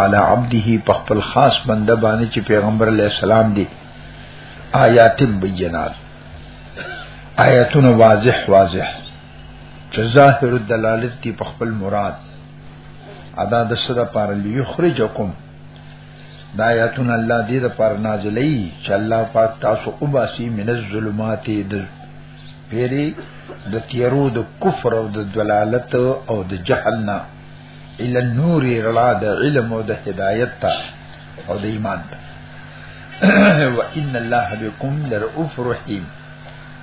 علی عبده په خپل خاص بنده باندې چې پیغمبر علی السلام دی آیات بینات آیاتونه واضح واضح چې ظاهر الدلالت دی په خپل مراد ادا د صدا پر لیخرجکم دا آیاتونه الله دې د پر نازلې چې الله پاک تاسو او باسي من الظلمات د پیری د تیرو د کفر او د دلالت او د جهل نه ال النور رلا د علم او د هدایت ته او د ایمان ته و ان الله بكم لرؤوف رحیم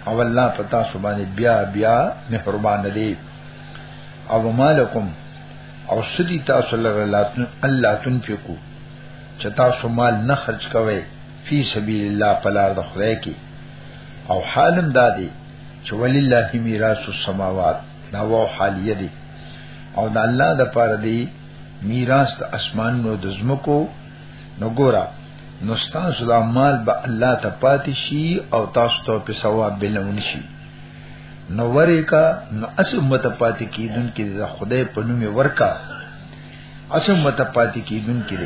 او الله پتا سبحانه بیا بیا مهربان دی او مالکم او سدی تاسو لره الله تنفقو چې تاسو مال نه خرج کوئ فی سبیل الله پلار د خدای کې او حالم دادی چې ولله میراث السماوات دا واو حالیه دی او د الله د پاره دی میراث د اسمان نو د زمکو نو ګورا نو تاسو د مال به الله ته پاتې شي او تاسو ته په ثواب بلون شي نو ورکا نو اسم مت پاتې کیدون کې د خدای په نوم ورکا اسم مت پاتې کیدون کې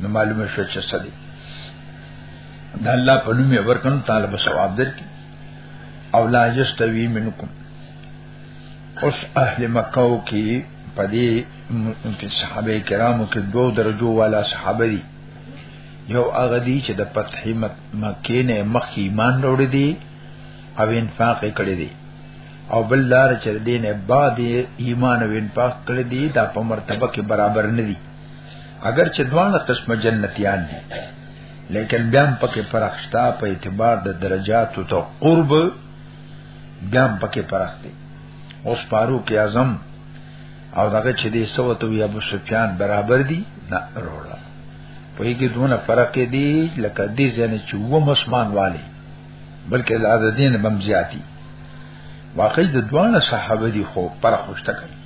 نو معلومه شو چې څه دی د الله په نوم ورکن طالب ثواب درکې او لا یستوی منکم اوس اهل مکه او کې په دې په صحابه کرامو کې دوه درجو والا صحابه دي یو هغه دي چې د فتح مکه نه مخ ایمان وروړي دي او انفاق کړي دي او بل لار چې دین بعد ایمان او انفاق کړي دي دا په مرتبه کې برابر نه دي اگر چې دوه قسمه جنتیان دي لیکن بیا هم پکې فرق شته په اعتبار د درجاتو ته قرب بیا پکې پرخ دی اوس فاروق اعظم او دغه چې دی سوته وی ابو سفیان برابر دي نه وروړه په یوه کې دونه فرق دی لکه دې ځنه چې و مسلمان والی بلکې د عددین بم زیاتی واقعي د دوانه صحابه دي خو پر خوشته کوي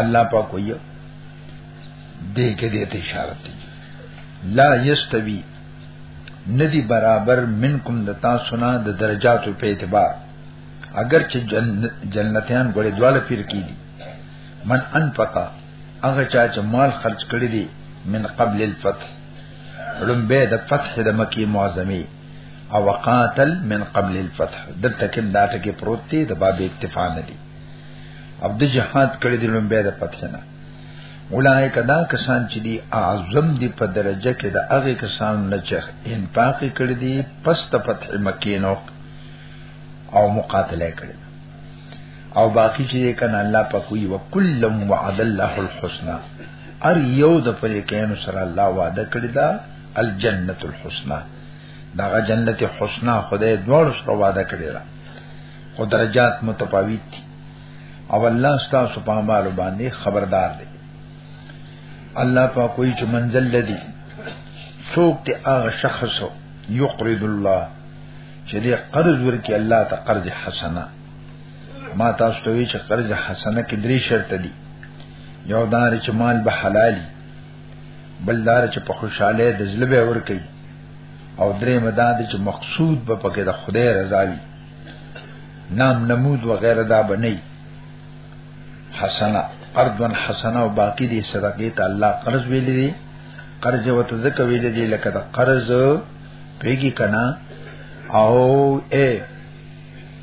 الله پاک وي دې کې دې ته اشاره دي لا یستوی ندی برابر منکم د تاسو نه د درجاتو په اعتبار اگر چې جنتیان غړي دواله پیر کی دي من انفقا هغه چا چې مال خرج کړی دی من قبل الفتح لمبه د فتح د مکی معظمه او وقاتل من قبل الفتح دلته کې دا ټکی پروت دی د باب اکتفا نه دی عبد جهاد کړی دی لمبه د فتح نه اولایک دا کسان چې دی اعظم دی په درجه کې د هغه کسان نه چې انفاق کړی دی پس ته فتح مکه نو او مقاتله کړی او باقی چې کنه الله په کوی وکل وعد الله الحسنا ار یو د پرې کینو سره الله وعده کړی دا الجنه الحسنا داغه جنت حسنا خدای دوړ سره وعده کړی را خو درجات متفاوت دي او الله ستاسو په اعمال باندې خبردار دی الله په کوئی چې منزل لدی څوک ته هغه شخص یقرض الله چې دې قرض ورکړي الله ته قرض حسنه ما تاسو ته وی چې قرض حسنه کې درې شرط دي یو دار چې مال به حلالي بل دار چې په خوشاله د زلبه ور کوي او درې مداد چې مقصود به پکې د خدای رضا وي نام نمود وغیرہ دا بنئ حسنه قرضن حسنه او باقی دي صدقه ته الله قرض ویلې دي قرض وته ځکه ویلې دي لکه دا قرض پیګی کنا او اے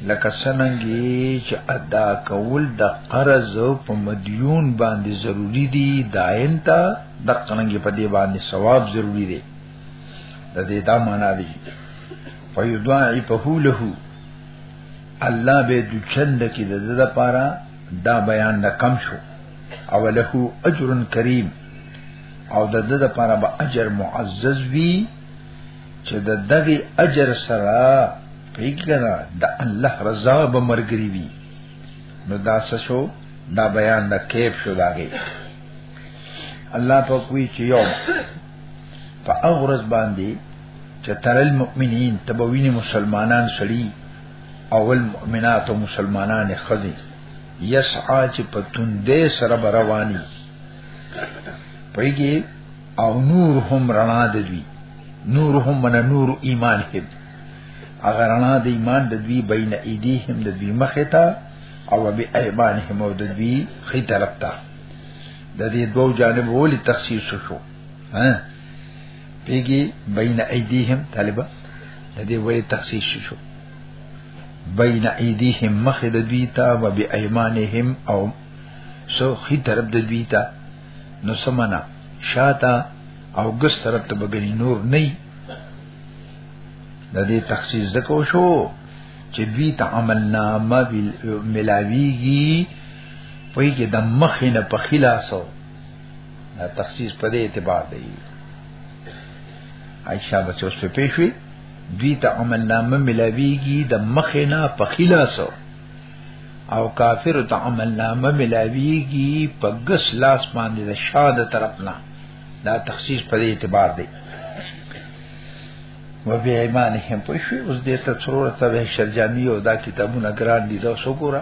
لکه سننګي چې ادا کول د قرض په مدیون باندې ضروری دي داین ته د قننګي په دې باندې ثواب ضروری دي د دې دا معنا دی فیدعی په له الله به د چند کې د زړه لپاره دا بیان د کم شو او له اجر کریم او د دې لپاره به اجر معزز وي چې د دغه اجر سره پیګره د الله رضا به مرګري وي نو دا شو دا بیان د کیف شو داږي الله په کوئی چې یو په اورز باندې چې ترل مؤمنین تبوین مسلمانان سړي اول مؤمنات او مسلمانان خزي یسعا چې په توندې سره رواني پېږي او نور هم رڼا د دوی نور هم من نور ایمان هب اگر رڼا د ایمان د دوی بین ایدیهم د دوی مخه تا او به ایمانهم او د دوی خې طرف ته د دې دوو جانب ولې تخصیص شو ها پیګي بین ایدیهم طالبہ د دې ولې تخصیص شو بین ایدیهم مخ د دوی ته او بی ایمانهم او سو خي طرف د دوی ته نو سمنا شاته او ګس طرف ته بګنی نور نه د دې تخصیص زکو شو چې دوی ته عمل نامه ملاویږي پوی کې د مخې نه په خلاصو دا تخصیص په دې اعتبار دی عائشہ به اوس په پیښوي دوی ته عمل نامه ملاویږي د مخې نه په خلاصو او کافر ته عمل نامه ملاویږي په ګس لاس باندې د شاده طرف نه دا تخصیص په دې اعتبار دی و بیا ایمان هم پښوی اوس دې ته څورته به شرجامی او دا کتابونه ګران دي دا وسوګوره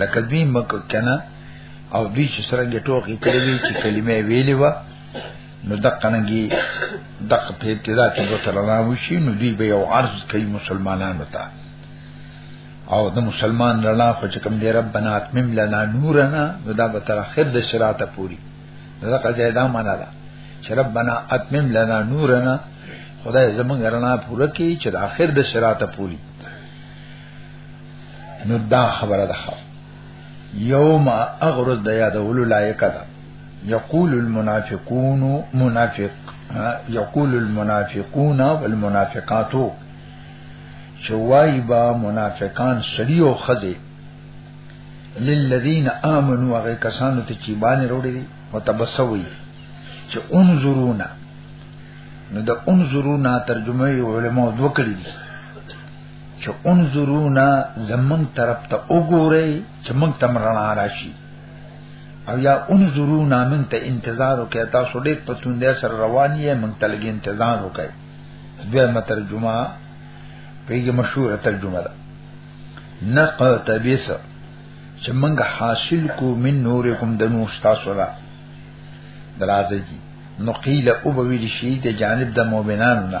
لکه دوی مکه کنه او دوی چې سره د ټوکی کړې وی چې کلمه ویلې و نو دقنګي دق په ابتدا کې دوه تر نه وشي نو دوی به یو عرض کوي مسلمانانو ته او د مسلمان رڼا خو چې کوم دی ربنا اتمم لنا نورنا نو دا به تر اخر د صراط پوری دا قضیه دا معنا ده چې ربنا اتمم لنا نورنا خدای زمونږ رڼا پوره کړي چې د اخر د صراط پوری نو دا خبره ده یوم اغرض د یادولو لایق ده یقول المنافقون منافق یقول المنافقون والمنافقات شوای با منافقان سړی او خزه للذین آمنوا هغه کسانو ته چې باندې وروړي دي متبسوي چې انظرونا نو د انظرونا ترجمه علماء دوکړي دي چې انظرونا زمون طرف ته وګورئ چې مونږ تم رڼا راشي او یا انظرونا من ته انتظار وکړئ تاسو دې پتون دې سره روان یې مونږ ته لګي انتظار وکړئ دویمه ترجمه پیږي مشهور ترجمه ده نقه تبیس چې مونږ حاصل کو من نورکم د نور تاسو را درازه دي نو قیل او به ویل شي د جانب د مؤمنانو نه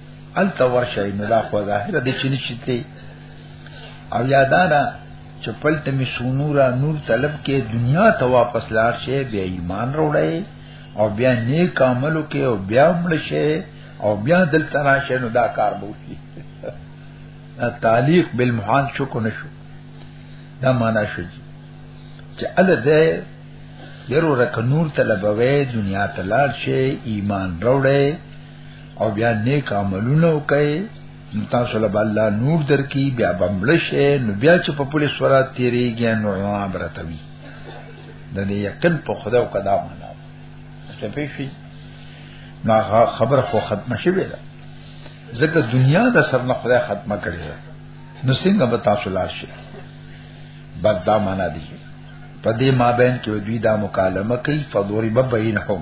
الته ورشه نو دا خو ظاهر دي چې نشته او یادانا چې پلت می سونورا نور طلب کې دنیا ته واپس لاړ شي بیا ایمان وروړي او بیا نیک عملو کې او بیا مړ شي او بیا دلته راشه نو دا کار به وکړي تعلیق بالمحال شو کو نشو دا معنا شو چې ال دې یرو رک نور طلبوي دنیا ته لاړ شي ایمان وروړي او بیا نیک عملونه وکړئ نو تاسو له الله نور درکې بیا بمړ شئ نو بیا چې په پولیس ورا تیریږي نو عبرت وي د دې یقین په خدا او قدم نه چې په شي نو خبر خو ختم شي ویل ځکه دنیا د سر نه خدای ختمه کړی نو څنګه به تاسو لار شي بس دا معنا دی په دې مابین کې دوی دا مکالمه کوي فدوري ببینهم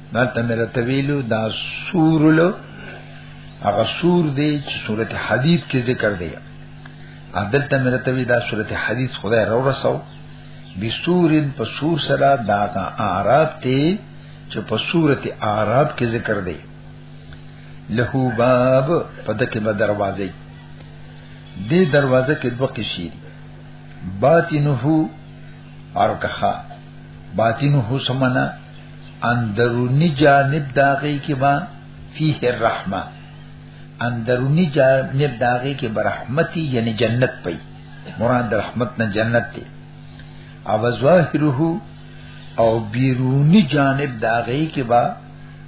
دلته مې راته ویلو دا سور له هغه سور دی چې سورته حدید کې ذکر دی عدالت مې راته وی دا سورته حدید خدای راو رسو بسورن په سور سره دا کا اعراب ته چې په سورته اعراب کې ذکر دی له باب په دکې به دروازه دې دروازه کې دوه قشې دي باطنه ارکخه باطنه سمنا اندرونی جانب داغی کې با فيه الرحمه اندرونی جانب داغی کې برحمتي یعنی جنت پي مراد رحمت نه جنت دی او ظاهره او بیرونی جانب داغی کې با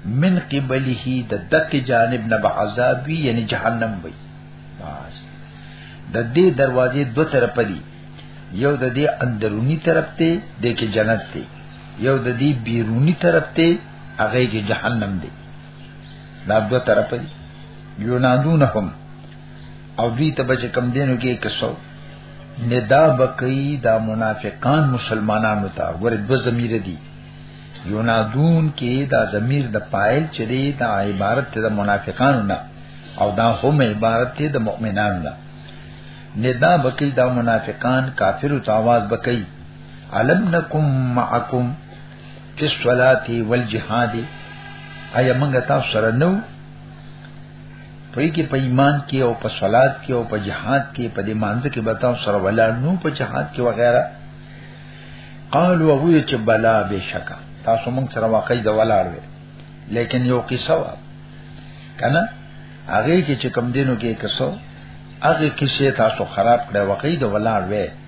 من قبله د دک جانب نه عذاب وی یعنی جهنم وی بس د دې دروازې دوه طرف دي یو د دې اندرونی طرف ته د کې جنت ته یو د دې بیرونی طرف ته هغه کې جهنم دی دا دوه طرف دی یونادونهم او دوی ته بچ کم دینو کې کسو ندا بکئی دا منافقان مسلمانانو ته ور دو ضمیر دی یونادون کې دا ضمیر د پایل چې دی دا عبارت ته د منافقانو نه او دا هم عبارت ته د مؤمنانو نه ندا بکئی دا منافقان کافر او تاواز بکئی علم نکم معکم فی الصلاة والجهاد ایا موږ تاسو سره نو پای کې په ایمان کې او په صلات کې او په جهاد کې په دې مانځ کې به تاسو سره ولاړ نو په جهاد کې وغیرہ قالوا هو چې بلا بشکا تاسو موږ سره واقعي د ولاړ وي لیکن یو قصه وا کنه هغه کې چې کم دینو کې کسو هغه کیسه تاسو خراب کړه واقعي د ولاړ وي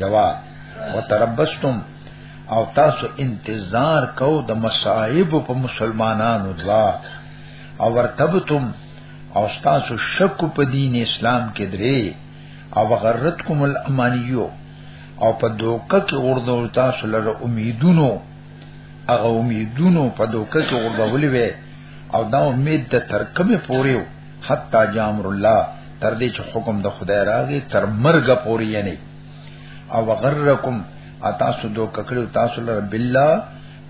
جوا وتربستم او تاسو انتظار کو د مصائب په مسلمانانو دوا او ورتبتم او تاسو شک په دین اسلام کې درې او غرتکم الامانیو او په دوکه کې اوردو تاسو لره امیدونو هغه امیدونو په دوکه کې اوردولې وي او دا امید د ترکمه پوریو حتا جامر الله تر دې چې حکم د خدای راغی تر مرګ پورې یعنی او غرکم اتاسو دو ککړو تاسو لره بالله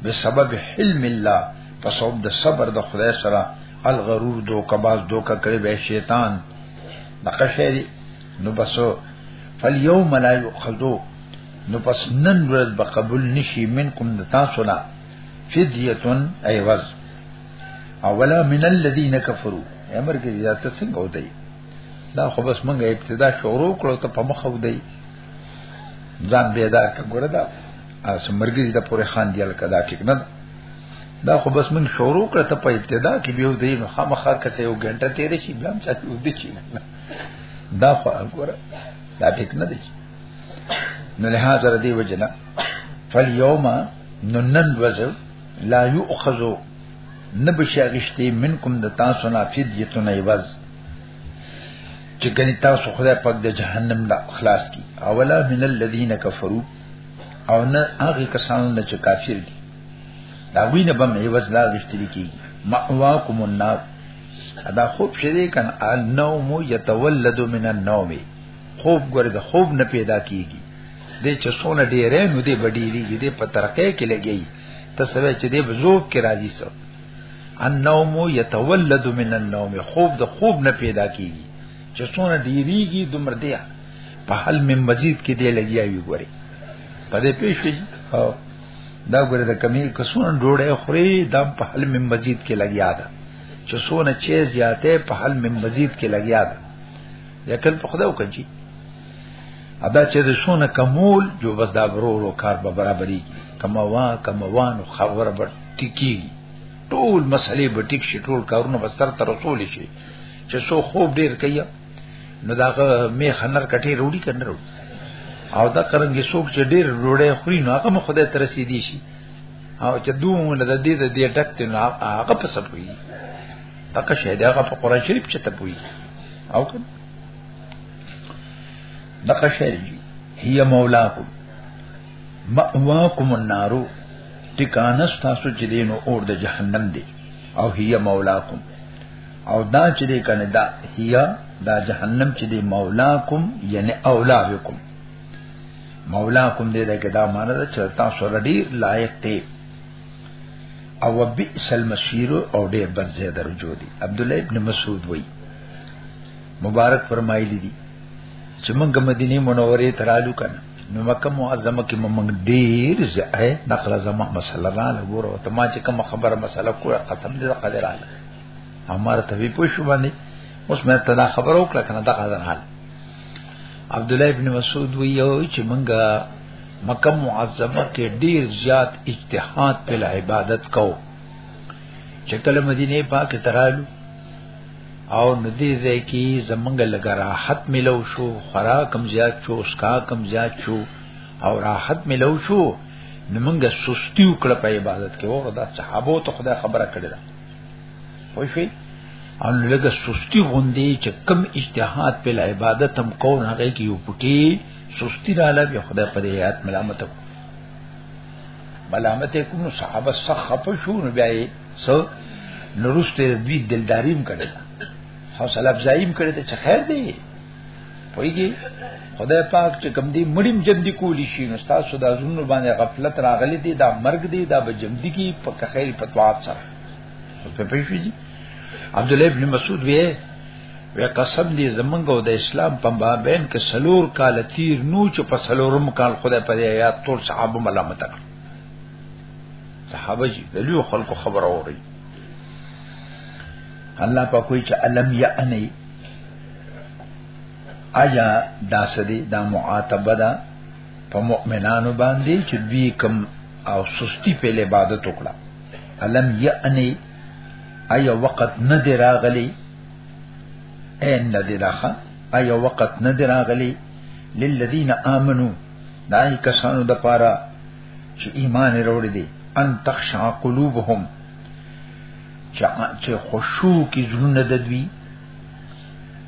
بسبب حلم الله په سبب د صبر د خدای سره الغرور دو کباز دو ککړې به شیطان نقشری نو بسو فالیوم لا یؤخذو نو پس نن ورځ به قبول نشي منکم د تاسو نه فدیتون ایواز اولا من الذين كفروا امر کې یا ته څنګه ودی دا خو بس مونږه ابتدا شروع کړو ته په مخ ودی ځان بيدا کګره دا اس مرګي دا پورې خان دیل کدا ټیک نه دا خو بس مونږ شروع کړو ته په ابتدا کې به ودی نو خامخا کته یو غنټه تیر شي بیا هم چاته ودی شي دا خو وګوره دا ټیک نه دی نو له هغه ردی وجنه فل یوما ننن وزو لا یؤخذو نبشی اغشتی منکم د تاسو نه فدیتون ایواز چې ګنې تاسو خدای پاک د جهنم نه خلاص کی اولا من الذین کفروا او نه هغه کسانو نه چې کافر دي دا وینه بم ایواز لا غشتلی کی مأواکم النار دا خوب شری کن النوم یتولد من النوم خوب ګره د خوب نه پیدا کیږي دې چې سونه ډېرې نو دې بډېری دې په ترقې کې لګي ته سوي چې دې بزوب کې راځي سو النوم يتولد من النوم خوب د خوب نه پیدا کیږي چې سونه ډېریږي دومره دې په حل من مزید کې دې لګیا وي ګوري په دې پېښې او دا ګوره د کمی کسونه ډوړې خوري دم په حل من مزید کې لګیا ده چې سونه چې زیاته په حل من مزید کې لګیا ده یکل په خدای وکړي ادا چې د سونه کمول جو بس دا برورو کار به برابرۍ کموا کموان خبره به ټکی ټول مسلې به ټیک شي ټول کارونه به سر تر رسول شي چې سو خوب ډیر کوي نو دا می خنر کټي روړي کنه روړي او دا کرنګي څوک چې ډیر روړې خوري نو هغه خدای تر سي دي شي او چې دوه د دې د دې ډک ته نو هغه په سپوي هغه شه دا هغه په قران شریف چې ته پوي او کنه دغه شعر دی هي مولاکم مأواکم النار ټکانه تاسو چې دین اور د جهنم دی او هي مولاکم او دا چې دې کنه دا هيا دا جهنم چې دې مولاکم یعنی اولاکم مولاکم دې دا کې دا معنی ده چې تاسو رډي لایق دی او بئس المسیر او ډېر بد زیاده رجو دی عبد الله ابن مسعود وایي مبارک فرمایلی دي چې موږ مدینه منوره ته رالو کنه نو مکه معظمه کې موږ ډیر ځای نقل زما مسله را لګور او ته ما چې کوم خبره مسله کوه قسم دې قدر اله عمر ته وی پوه شو باندې اوس مې ته دا خبر او کړ کنه دا قدر حال عبد الله ابن مسعود وی یو چې موږ مکه معظمه کې ډیر زیات اجتهاد په عبادت کو چې کله مدینه پاک ترالو او ندی ځای کې زمنګ لګا راحت ملو شو خورا کم زیات شو اسکا کم زیات شو او راحت ملو شو نمنګه سستی وکړه په عبادت کې او دا صحابه ته خدای خبره کړې ده خو شي او لګه سستی غوندي چې کم اجتهاد په عبادت هم کو نه غي کې یو پټي سستی را لګي خدای په دې آیات ملامت کو ملامت کوم صحابه سخه په شو نه بیا سو نورسته دوی دلداریم کړي حوصله افزایم کړي ته چې خیر دی پویږي خدای پاک چې کم دی مړیم جندي کولی شي نو تاسو د ازونو باندې غفلت راغلي دي دا مرګ دی دا به جندي کی په خیر په تواب سره په پیښې دي عبد الله ابن مسعود وی وی قسم دی زمنګ او د اسلام په بابین کې سلور کال تیر نو چې په سلورم کال خدای په یاد ټول صحابه ملامت کړ صحابه جی دلیو خلکو خبر اوري الله په کوئی چې علم یا اني ایا دا سدي دا معاتبه ده په مؤمنانو باندې چې دوی کم او سستی په عبادت وکړه علم یا اني ایا وقت نه دی راغلی ان نه دی راخه ایا وقت نه دی راغلی للذین آمنو دای کسانو د پاره چې ایمان وروړي دي ان تخشع قلوبهم چې خشوع کی زړونه د دوی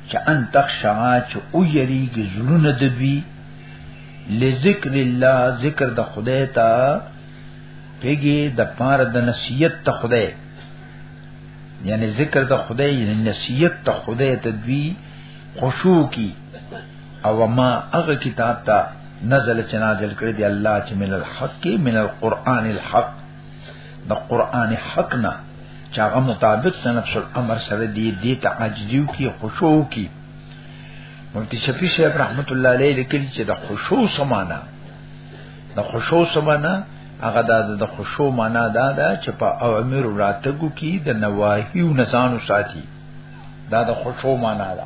چې ان تخشع چې او یری کی زړونه د دوی لذکر الله ذکر د خدای ته پیګي د پاره د نصیحت ته خدای یعنی ذکر د خدای یعنی نصیحت ته خدای ته دوی خشوع کی او ما هغه کتاب ته نزل چې نازل کړی دی الله چې من الحق من القرآن الحق د قرآن حق نه چې هغه مطابق د نفس الامر سره دی دی ته عاجزیو کی خشوع کی مفتی شفیع صاحب رحمت الله علیه لیکلی چې د خشوع سمانا د خشوع سمانا هغه د خشوع معنا دا ده چې په اوامر راتګو کې د نواهیو نزان ساتي دا د خشوع معنا ده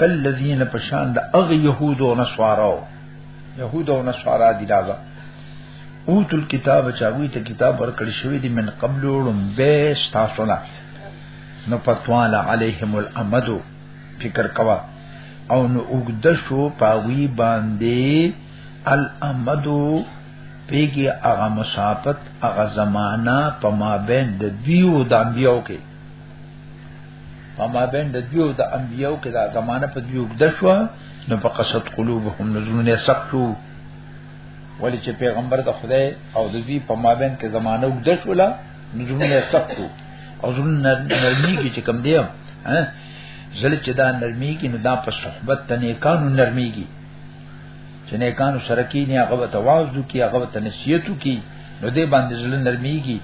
کلذین پشان د اغ يهود او نصارو يهود او نصارا دي راځه او تل کتاب چاوي ته کتاب ورکړ شوی دی من قبل ولم به تاسو نه نو پتوال علیهم الامد فکر کوا او نو وګد شو پاوی باندې الامد پیګي هغه مسافت هغه زمانہ په ما بین د دیو د انبیو کې په ما بین د دیو د انبیو کې دا زمانہ په دیو د شو نو په قصد قلوبهم نزونه سخت شو ولی چې پیغمبر د خدای او د دوی په ما بین کې زمانہ د شو لا نزونه سخت شو او زونه نرمی کې چې کم دی ها زله چې دا نرمی کې نو دا په صحبت تنه کانو نرمی کې چې نه کانو سره کې نه هغه ته واعظ کی هغه ته نصیحت کی نو دې باندې زله نرمی کې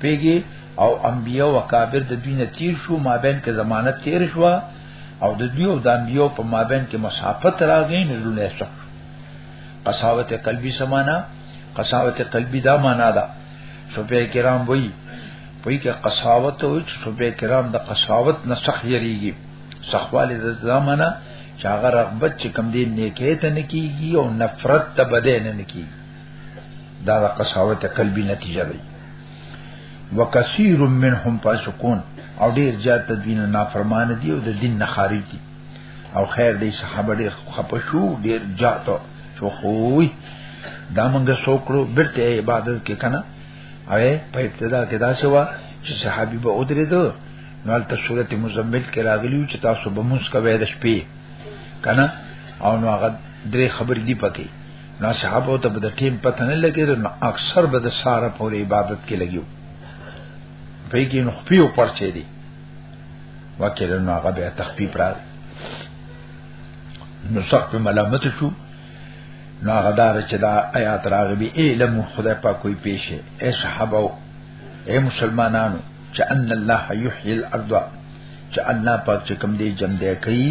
پیګي او انبیو او کابر د دوی نه تیر شو مابین کې زمانه تیر شو او د دوی او د انبیو په مابین کې مسافت راغی نه لونه شو قساوت قلبی سمانا قساوت قلبی دا معنا ده صوفیا کرام وایي په کې قساوت او چې صوفیا کرام د قساوت نه سخ یریږي سخواله د زمانہ چې هغه رغبت چې کم دین نه کېته نه کیږي او نفرت ته بده نه کیږي دا د قساوت قلبي نتیجه ده وکثیر منهم فاسقون او ډیر زیات تدوین نافرمان دي او د دین نه خارج دي او خیر دی صحابه ډیر خپشو ډیر زیات شو خوې دا موږ سوکړو برته عبادت کې کنه اوه په ابتدا کې دا سوا چې صحابي به ودرې دو نو تل سورته مزمل کې راغلی چې تاسو به موږ کوي د شپې کنه او نو هغه درې خبرې دی پکې نو صحابه ته د ټیم پته نه لګیدل نو اکثر به د ساره پورې عبادت کې لګیو په کې نو خپیو پرچې دي وکړه نو هغه به تخفیف را نو څخه په ملامت شو نو هغه دار چې دا آیات راغبي علم خدای پاک کوئی پیشه اے صحابه اے مسلمانانو چې ان الله یحیی الارض چې الله پاک چې کوم دې جمع دې کوي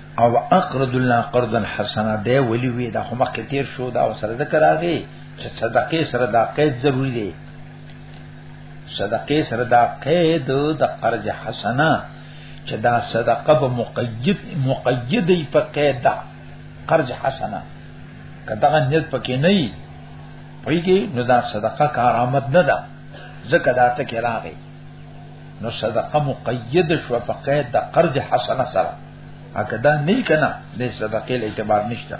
او اقرض الله قرضا حسنا دی ولی وی دا خو مخکې تیر شو دا سره ذکر راغی چې صدقه سره دا قید ضروری دی صدقه سره دا قید د قرض حسنا چې دا صدقه به مقید مقید په قید دا قرض حسنا کداغه نیت پکې نه وي پېږي نو دا صدقه کارآمد نه ده ځکه دا ته کې راغی نو صدقه مقید شو په قید د قرض حسنه سره اګه دا نه کنا د صدقې له اعتبار نشته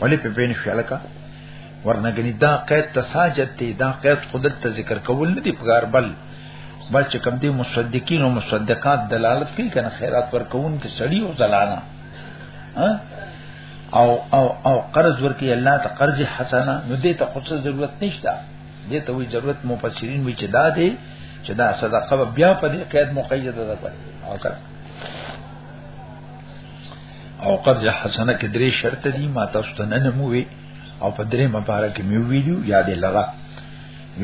ولی په پین شلکا ورنګنی دا قید تساجد دی دا قید خودت ته ذکر کول نه دی پګار بل بل چې کم دی مصدقین او مصدقات دلالت کوي کنه خیرات پر کوون کې سړی او زلانا او او او قرض ورکی الله ته قرض حسنه نو دې ته خصوص ضرورت نشته دې ته وی ضرورت مفسرین وی چې دا دی چې دا صدقه بیا په دې قید مقیده ده او کړه او قرض حسنه کې درې شرط دي ما تاسو ته نه موي او په درې مبارک مې ویلو یادې لغه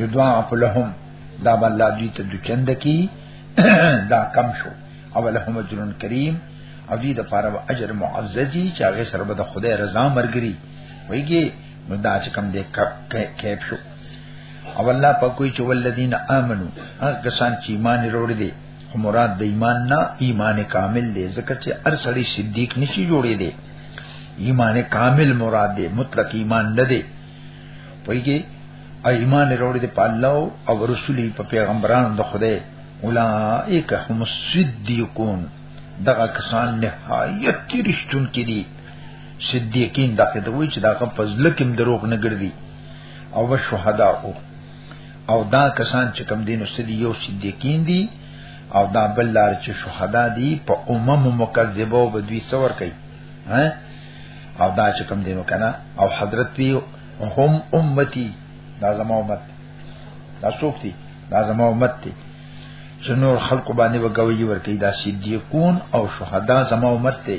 یدعا لهم دا بل الله دې ته د چند کی دا کم شو او لهم اجر کریم او دې د پاره اجر معززي چې هغه سره به د خدای رضا مرګري ویږي نو دا چې کوم دې کېپ شو او الله په کوئی چې ولذین امنو هغه کسان چې ایمان وروړي دي خو مراد د ایمان نه ایمان کامل دی ځکه چې هر سړی صدیق نشي جوړې دی ایمان کامل مراد دی مطلق ایمان نه دی پویږي ایمان وروړي دی په الله او رسولي په پیغمبرانو د خدای اولائک هم الصدیقون دغه کسان نهایت رښتون کې دي صدیقین دا کته وی چې دا غو فضل کم دروغ نه ګرځي او شهدا او او دا کسان چې کم دین سدی یو صدیقین دي او دا بل لار چې شهدا دي په امم مکذبه او بدوی څور کوي ها او دا چې کم دینو کنه او حضرت پی هم امتی دا زما امت دا څوک دي دا زما امت دي چې نور خلق باندې وګوي ورکی دا صدیقون او شهدا زما امت دي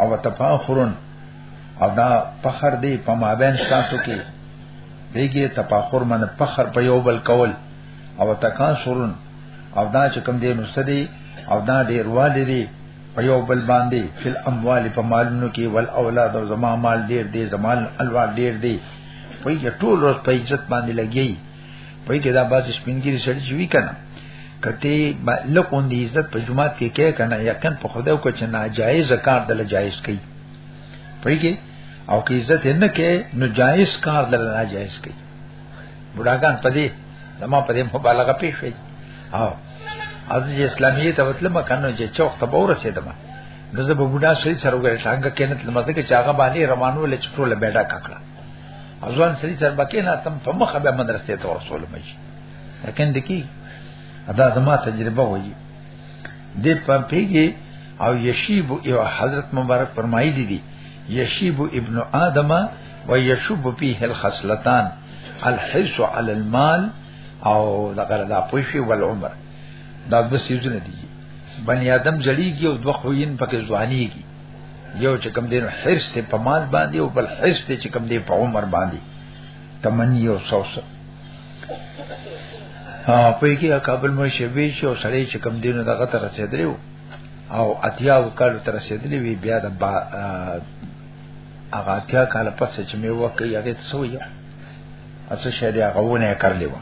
او تفاخرن او دا فخر دی په مابین تاسو کې دیږي تفاخر من فخر په یو بل کول او تکاسرن او دا چې کوم دی نو سدي او دا ډیر والي دی په یو بل باندې فل اموال په مالونو کې ول اولاد او زما مال ډیر دی زما الوال ډیر دی په یټول ورځ په عزت باندې لګي په کې دا باز سپینګری سړی چې وی کنه کته لکون دی عزت په جماعت کې کې کنه یقین په خدای کو چې ناجایز کار دل جایز کوي په کې او کې عزت نه کې نو جایز کار دل ناجایز کوي بډاګان په دې زما په دې مبالغه پیښ وي او از اسلامیه ته مطلب مکنه چې چوک ته بور رسیدم نو زه به بډا شي سره وګړي څنګه کېنت لمزه کې چاغه باندې روانو لچ ټوله بیډا ککړه ځوان سړي تر بکې نه تم په مخه به مدرسې ته ورسول مې لیکن دکی ادا زما تجربه وایي د پمپیږي او یشیب او حضرت مبارک فرمایي دي دي یشیب ابن آدم و یشب فيه الخصلتان الحرص على المال او دغه دا پوښي ول عمر دا بس یوزنه دي بنی آدم جړیږي او دوه خوین پکې ځوانيږي یو چې کم دین حرس ته په مال باندې او بل حرس ته چې کم دی په عمر باندې تمنی او سوس ها په کې کابل مې شوي چې او سړی چې کم دین دغه تر رسیدلو او اتیا وکړو تر رسیدلې وی بیا د با هغه اتیا کال پس چې مې وکړ هغه سوې اسه شه دی هغه ونه کړلې و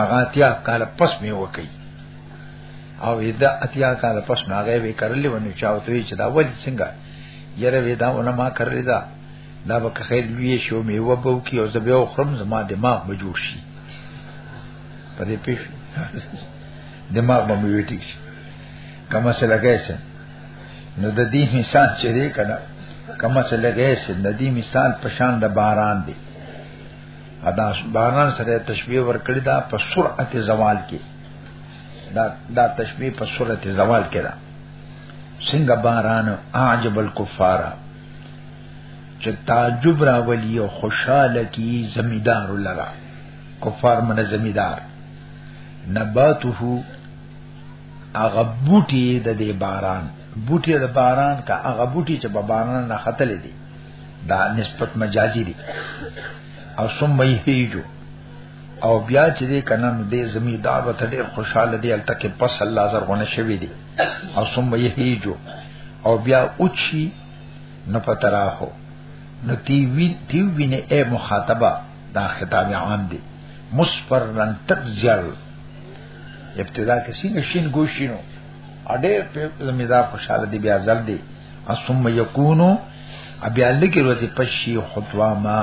هغه اتیا کال پس مې وکړ او دا اتیا کال پس نو هغه وی کرلې ونه چاوتوي چې دا ول څنګه یره وی دا ونه ما کرلې دا دا به خیر لوی شو میوه بو کی او زبې او خرم زما دماغ به جوړ شي په دې پیښ دماغ به مې وټی شي کما سره لګیسه نو د دې مثال چې دی کنه کما سره لګیسه د دې مثال په شان د باران دی ادا باران سره تشبیه ورکړی دا په سرعت زوال کې دا دا تشبیه په صورت زوال کې ده څنګه باران اعجب الکفار چې تعجب راولي او خوشاله کی زمیدار لرا کفار من زمیدار نباته هغه بوټي د دې باران بوټي د باران کا هغه بوټي چې په باران نه ختل دي دا نسبت مجازي دي او ثم یهیجو او بیا چې دې کنه نو دې زمیدار وته ډېر خوشاله دی الته کې پس الله زرغونه شوی دی او ثم یهیجو او بیا اوچی نو پترا هو نو تی وی تی وینه اے مخاطبه دا خطاب عام دی مسفرن تجل ابتدا کې سینه شین ګوشینو اډه په زمیدار خوشاله دی بیا زل دی ثم یکونو بیا لګي ورځې پشي خطوا ما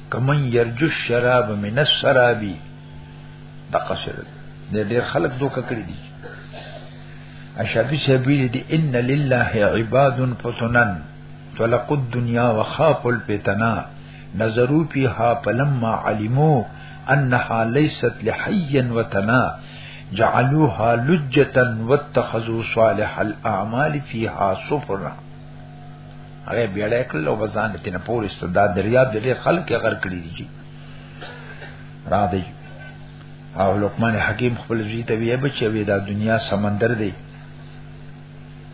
كمن يرجو الشراب من السراب دقه شرط د ډیر خلک دوکه کړی دي اشعبي سبیل دي ان لله عباد فتنن طلق الدنيا وخاف الفتنا نظروا فيها فلما علموا انها ليست لحيا وتنا جعلوها لجة واتخذوا صالح الاعمال فيها سفرا هغه بیا له کله او بزان ته نه پوری ستدا دریاب د ډیر خلک غر کړی دي را دی او لقمان حکیم خپل زوی ته وی بچي وی دا دنیا سمندر دی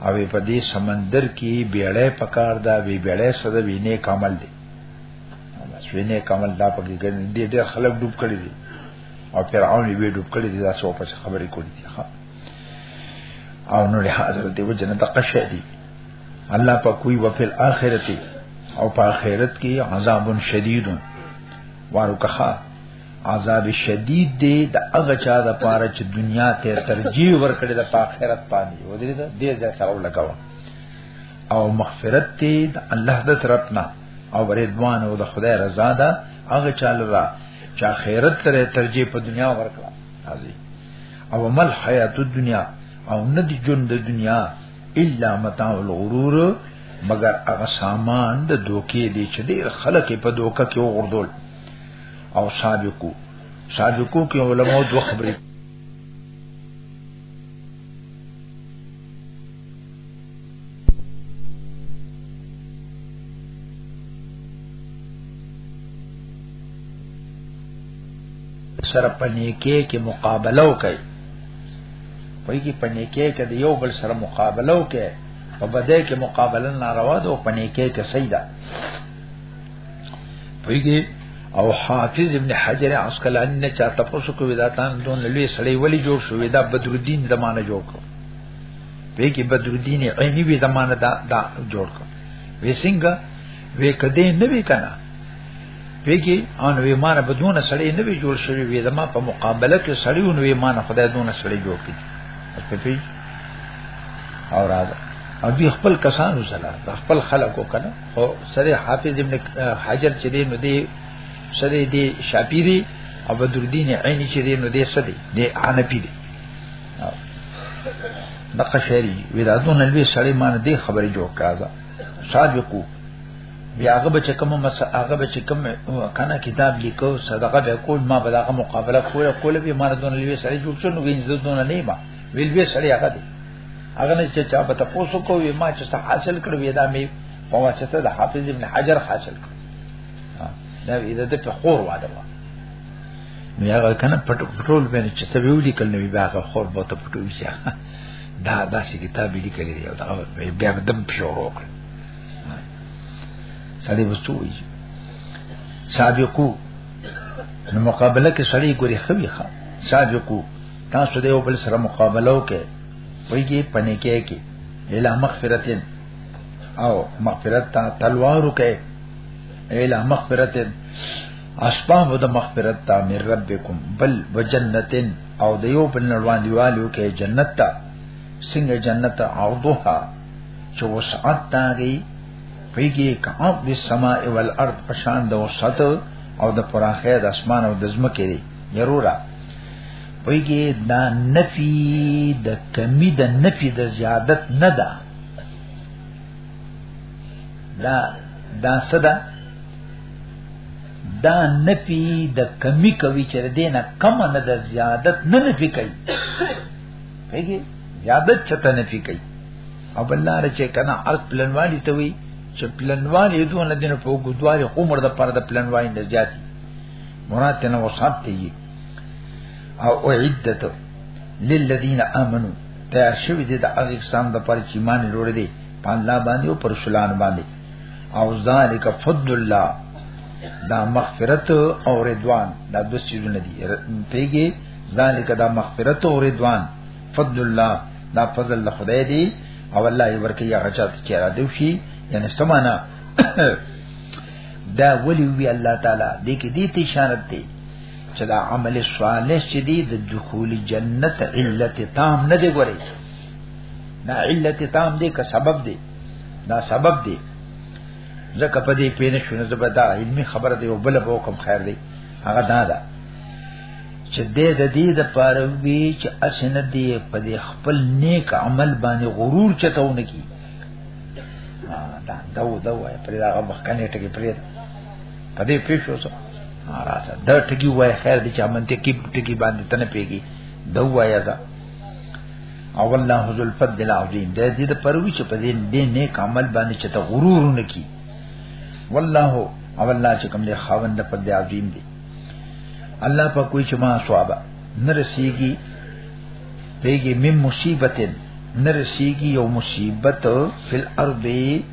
او په دې سمندر کې بیړې پکار دا وی بیړې صد وینې کامل دی وینې کامل دا پکې ګرځي ډېر خلک ډوب کړی دي او فرعون وی ډوب کړی دي دا څو په خبرې کوي او نو له حاضر دی و جنت قشه دی الله په کوئی وفل اخرت او په اخرت کې عذاب شدید وارکها عذاب شدید دی د هغه چا د پاره چې دنیا ته ترجیح ورکړي د آخرت باندې و دې دې ځای سره لګاوه او مغفرت دی د الله د طرفنا او رضوان او د خدای رضا ده هغه چاله را چې آخرت سره ترجیح په دنیا ورکړه حاضر او مل حیات الدنیا او ندی جون د دنیا الا متاع الغرور مگر هغه سامان د دوکې دی چې ډیر خلک په دوکه کې وغردول او سابقو سابقو کې علماء دوه خبرې سره پنیکې کې مقابله وکړي پای کې پنیکې کې د یو بل سره مقابله وکړي په بده کې مقابله ناروا ده او پنیکې کې صحیح ده پای کې او حافظ ابن حجر عسقلانی نه چاته پوسو کو وداتان دون لوی سړی ولی جوړ شو ودا بدر الدین زمانه جوړ کړ وی کې بدرالدین عینی وی زمانه دا دا جوړ کړ وی څنګه وی کده نه وی کنه وی کې ان وی مان بدون سړی نه وی جوړ شوی وی زما په مقابله کې سړی ون وی مان خدای دون سړی جوړ کړ په پی او راځه او دی خپل کسانو سره خپل خلکو کنه خو سره حافظ ابن حجر چې دی نو دی سره دی شاپیری او بدرالدین عینی چې دی نو دی سره دی حنفی دی دغه شری ولادون الوی سړی مان دې خبرې جوړ کړه صادقو بیا هغه بچ کوم مس هغه بچ کوم کنه کتاب لیکو صدقه به کول ما به هغه مقابله کوله کوله به مان دون الوی سړی جوړ شنو وینځ دون نه ما ویل به سړی هغه دی هغه نه چې چا به تاسو کوی ما چې حاصل کړو دا می په واسطه د حافظ ابن حجر حاصل کړو دا دې ته خور واده نو هغه کنه پټ پټول باندې چې څه ویولي کله نو بیا هغه خور بوته پټوي چې دا داسې کتاب لیکلی دی او دا بیا دم پښورو کړ سړی وسوي سابقو نو مقابله کې سړی ګوري خوي ښا سابقو تاسو د یو بل سره مقابله وکړئ ویږي پنه کې کې اله مغفرتن او مغفرت ته تلوار وکړئ اله مغفرتن اسباب د مغفرت تا من ربکم بل وجنتن او د یو بل نړوان دیوالو کې جنت تا څنګه جنت عرضها چې وسعت تاږي پیږي کعب د سماء والارض پشان د وسعت او د پراخه د اسمان او د زمکه لري ضروره پیږي دا نفي د کمی د نفي د زیادت نه ده دا دا صدا دا نفی د کمی کوي چې دینه کم نه د زیادت نه نفی کوي پیږي زیادت چته نفی کوي او بل لار چې کنه ارت پلنوالی ته وي چې پلنوالی دوه نه دینه په ګدواري عمر د پر د پلنوالی نه زیاتی مراد نه وسات دی او اعدته للذین آمنوا تیار شوی دی د هغه کسان د پر چې مان جوړ دی په الله باندې او پر شلان باندې او ذالک فضل الله دا مغفرت او رضوان دا د سیدونه دی پیګه ذالک دا مغفرت او رضوان فضل الله دا فضل له خدای دی او الله یې ورکه یا غچات چې را دی شي یعنی سمانا دا ولی وی الله تعالی دې کې دې ته اشاره دی چې دا عمل صالح چې دی د دخول جنت علت تام نه دی ګوري دا علت تام دی که سبب دی دا سبب دی زکه په دې پینې شونه زبدا علمي خبره دی او بل به حکم خیر دی هغه دا ده چې دې د دې د پاره وی چې اسن دې په دې خپل نیک عمل باندې غرور چتاونه کی دا دا دا وای پر دا مخکنه ټکی پرې په دې پیښو سره راځه دا ټکی وای خیر دي چې منطق کې ټکی باندې تنه پیږي دا وایا دا او الله ذو الفضل العظیم د دې د پروي چې په دې دې نیک عمل باندې چې ته غرور نه کی والله او الله چې کوم دې خاوند په دې عظیم دی الله په کوئی چې ما ثواب نه رسیږي پیږي مم مصیبتن نه رسیږي یو مصیبت فل ارض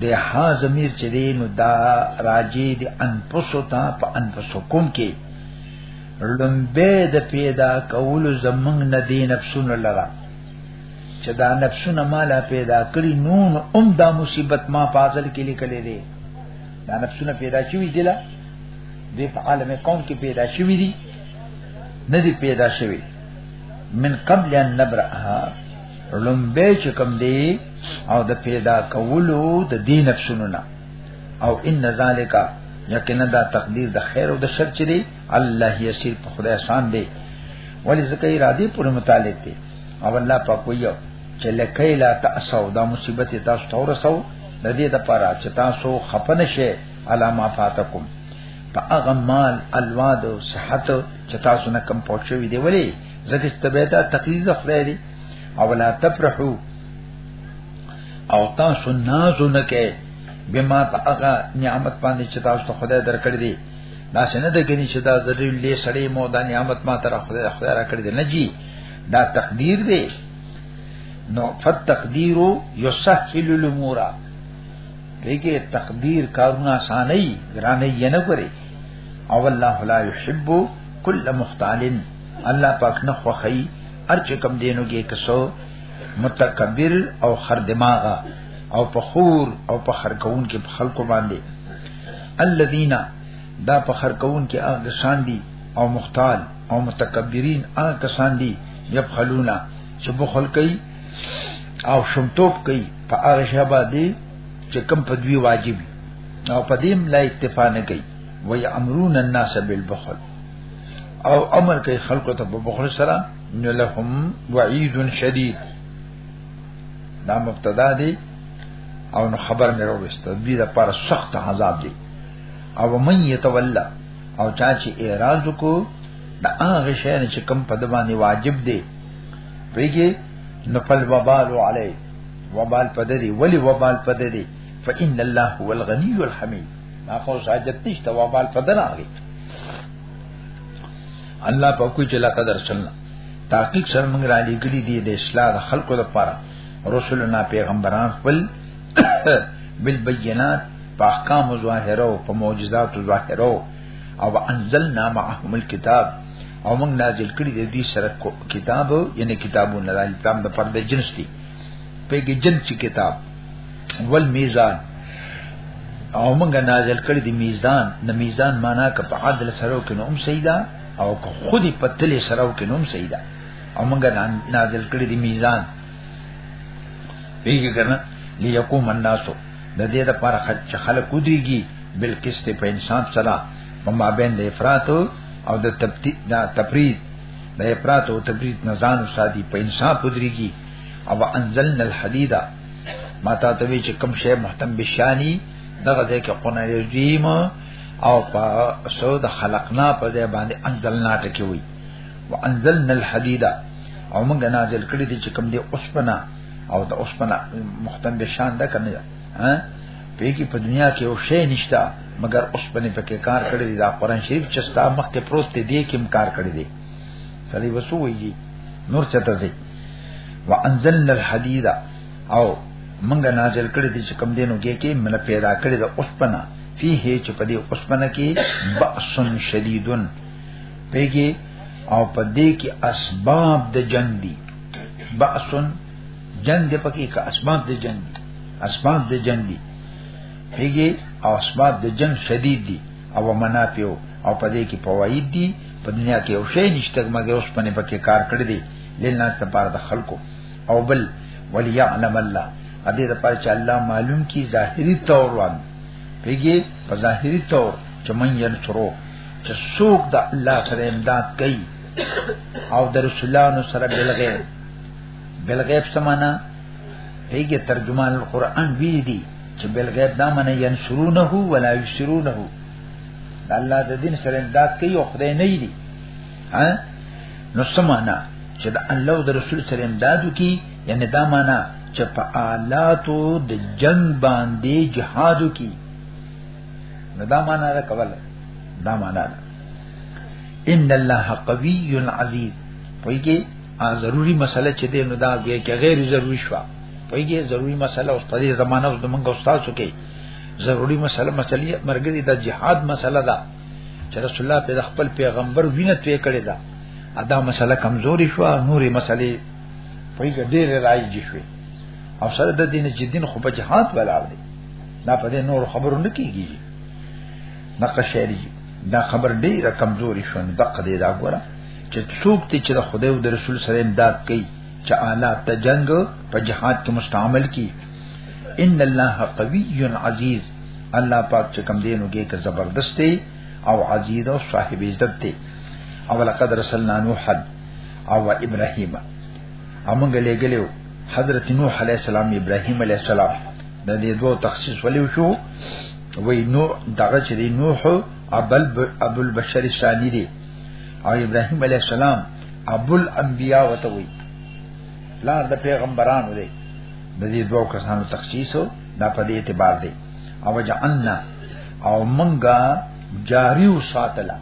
د ها ضمیر چې دی نو دا راجی د انفسو ته په انفسو کوم کې لمبه د پیدا کول زمنګ نه دی نفسونه لرا چې دا نفسونه مالا پیدا کړی نون اوم دا مصیبت ما پازل کې لیکلې دی دا نفسونه پیدا شوی دی لا د عالم کون کې پیدا شوی دی نه دی پیدا شوی من قبل ان نبرأها لومبه چې کوم دی او د پیدا کولو د دین نفسونو نه او ان ذالک یقینا دا تقدیر د خیر او د شر چې دی الله یسیر په خدای آسان دی ولی زکه ارادي پر متعلق دی او الله په کویو چې لکه لا تاسو دا مصیبت تاسو تور سو د دې د پاره چې تاسو خپنه شي علامه فاتکم په اغمال الواد صحت چې تاسو نه کم پوښوي دی ولی ځکه چې تبعیدا تقیز خدای دی او لا تفرحو او تاسو نازو نه کې بما هغه نعمت باندې چې تاسو ته خدای درکړ دی دا څنګه د ګنی چې دا ذلیل له سړی مو دا نعمت ما تر خدای خدای را کړی دی نه جی دا تقدیر دی نو فتقدیر یسهل الامور دیکھے تقدیر کارونه آسانه ای ګرانه یې نه کوي او الله لا يحب كل مختال الله پاک نه خوخی ارچ کم دینو کې کسو متکبر او خر دماغ او پخور او پخر کون کې خلکو باندې الذين دا پخر کون کې هغه شان دي او مختال او متکبرین هغه کسان دي یبخلونا چې بخل کوي او شمتوب کوي په هغه شابه دي چې کم په دوی واجب او په دې ملای اتفاق نه کوي وي امرون الناس بالبخل او امر کوي خلق ته په بخل سره نو لهم وعید شدید دا مبتدا دی او نو خبر مې راوست دې د پر سخت عذاب دی او من یتولى او چا چې اعتراض کو د هغه شی نه چې کم په د باندې واجب دی پیږي نفل وبال علی وبال پدری ولی وبال پدری فإن الله هو الغني الحميد دا خو ساجت نشته و بال فدن هغه الله په کوی چې لا قدر چلنا تحقیق سره موږ را لګلی دی د اسلام خلقو لپاره رسولنا پیغمبران خپل بالبينات په احکام ظاهره او په معجزات ظاهره او انزلنا معهم الكتاب او موږ نازل کړی د دې سره کتاب یعنی کتابونه د اسلام د فرد جنس دی پیګه جن چې کتاب والمیزان او موږ نازل کړی دی میزان د میزان معنا ک په عدل سره کې نو هم سیدا او که خود په تل سره کې نو هم سیدا او موږ نازل کړی دی میزان پیګه کنه ليقوم الناس د دې د پر چې خلک ودرېږي بل قسط په انسان سره په مابین د افراط او د تفرید د افراط او تفرید نزان ساتي په انسان ودرېږي او انزلنا الحديد ما تا ته وی چې کوم شی محتم بشانی دغه ځای کې قران رجیم او په سود خلقنا په ځای باندې انزلنا ټکی وی وانزلنا الحديد او موږ نازل کړی دي چې کوم دی اوسپنا او د اوسپنا محتم بشان ده کنه ها په کې په دنیا کې او شی نشتا مګر اوسپنه پکې کار کړی دا قران شریف چې ستا مخ کې پروت دی کې کار کړی دی سړی وسو ویږي نور چته دی وانزلنا الحديد او منګ نازل کړی دی چې کم دینو کې کې من پیدا کړی د اوسپنا فيه چې په دې اوسپنا کې باسن شدیدن پیګي او په دې کې اسباب د جنگ دي باسن جنگ دې پکې کا اسباب د جنگ دي اسباب د جنگ دي پیګي او اسباب د جنگ شدید دي او منافع او په دې کې فواید دي په دنیا کې یو شی نشته مګر اوس پنه پکې کار کړی دی لناس لپاره د خلکو او بل وليعلم الله ا دې لپاره چې الله معلوم کی ظاهری تور وان پیږي په ظاهری تور چې من یل ترو چې څوک د الله سره امداد کوي او د رسولانو سره بلغیب بلغیب سمانا پیږي ترجمان القرآن وی دي چې بل غیب دا منه ينصرونه ولا يسرونه الله د دین سره امداد کوي او خدای نه دی ها نو سمانا چې د الله او د رسول سره امداد کوي یعنی دا معنا چې په آلاتو د جنگ باندې جهاد کوي نو دا معنا دا کوله دا معنا ان الله قوی عزیز پویږي ا ضروری مسله چې دی نو دا بیا کې غیر ضروری شو پویږي ضروری مسله اوس په دې زمانہ اوس موږ استاد شو کې ضروری مسله مسلې مرګري د جهاد مسله ده چې رسول الله په خپل پیغمبر وینه توې کړی دا ادا مسله کمزوري شو نورې مسلې پویږي ډېر راځي شو او سره د دین چې دین خو په جهاد ولاړ دی دا په دې نور خبرو نه کیږي نقشری دا خبر ډیره کمزوري شون دقه دی دا ګوره چې څوک ته چې د خدای او د رسول سره امداد کوي چې اعلی ته جنگ په جهاد کې مستعمل کی ان الله قوی عزیز الله پاک چې کم دینو کې که زبردست دی او عزیز او صاحب عزت دی او لقد رسلنا نوح او ابراهیم امنګ لګلو حضرت نوح علیہ السلام ابراهیم علیہ السلام د دې دوه تخصیص ولې شو وای نو دغه چې نوح ابل ابو البشر ثانی دی او ابراهيم عليه السلام ابو الانبیاء وته وی پلار د پیغمبرانو دی د دې دوه کسانو تخصیص دا په دې اعتبار دی او جعلنا او منګه جاری او ساتلا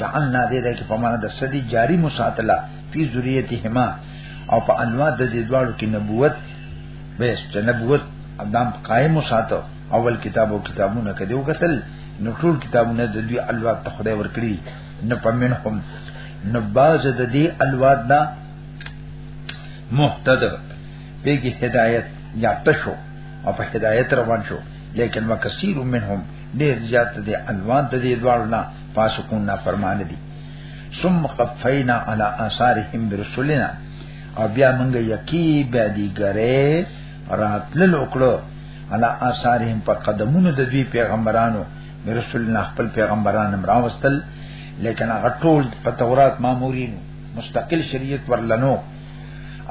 جعلنا دې دې کې په معنا د سدي جاری مو ساتلا فی ذریتهما او په انواع د دې دوه کې نبوت به نبوت ادم قائم ساتو اول کتاب او کتابونه کدی وکتل نو ټول کتابونه د دوی الواد ته خدای ورکړي نه پمنهم نو باز د دې الواد نه محتد پیږي هدایت یا تشو او په هدایت روان شو لیکن وکثیر منهم ډیر زیات دي الوان د دې دوړ نه فاسقون نه فرمان دي ثم قفینا علی آثارهم برسولنا او بیا موږ یقین به دي ګره راتل وکړو علا آثارهم په قدمونو د دوی پیغمبرانو رسولنا خپل پیغمبران راوستل لیکن هغه ټول په تورات مامورین مستقل شریعت ورلنو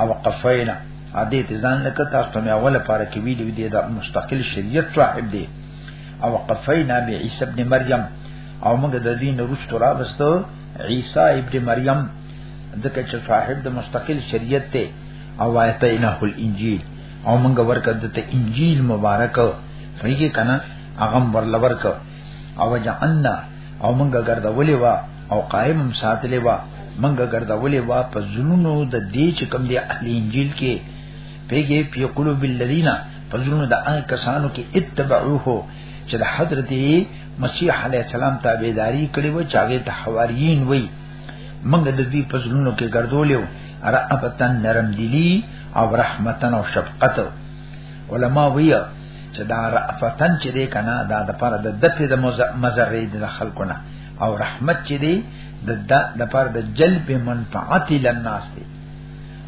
او قفینا عادی ته ځان لکه تاسو ته اوله پاره کې ویډیو دی دا مستقل شریعت صاحب دی او قفینا به عیسی ابن مریم او موږ د دین رښتو را وستو عیسی ابن مریم دغه چې صاحب د مستقل شریعت ته او آیت نه الانجیل او موږ ورکړ د انجیل مبارک فریګه کنه هغه ورل ورکړ او جعلنا او موږ ګرځولې وا او قائم ساتلې وا موږ ګرځولې وا په زلونو د دې چې کوم دی اهل انجیل کې پیګه پی قلوب الذین په زلونو د ان کسانو کې اتبعوه چې د حضرت مسیح علی السلام تابعداري کړې و چې هغه ته حواریین وایي موږ د دوی په زړونو کې ګرځولیو را اپتن نرم دلی او رحمتن او شفقت علما ویه چې دا رأفتن چې دی کنه دا د پر د دفع د مزرې د خلقونه او رحمت چې دی د د د پر د جلب منفعت لناس دی